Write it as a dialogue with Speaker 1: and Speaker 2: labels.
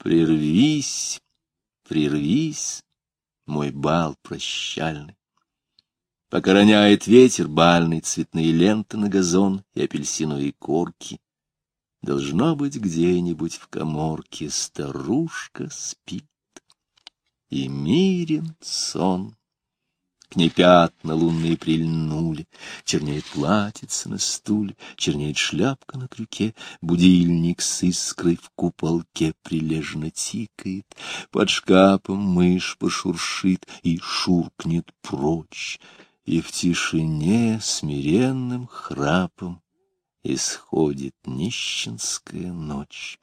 Speaker 1: Прервись, прервись, мой бал прощальный. Пока роняет ветер бальный цветные ленты на газон и апельсиновые корки, Должно быть, где-нибудь в коморке старушка спит, и мирен сон. К ней пятна лунные прильнули, чернеет платьице на стуле, чернеет шляпка на крюке, будильник с искрой в куполке прилежно тикает, под шкафом мышь пошуршит и шуркнет прочь, и в тишине смиренным храпом исходит нищенская ночь.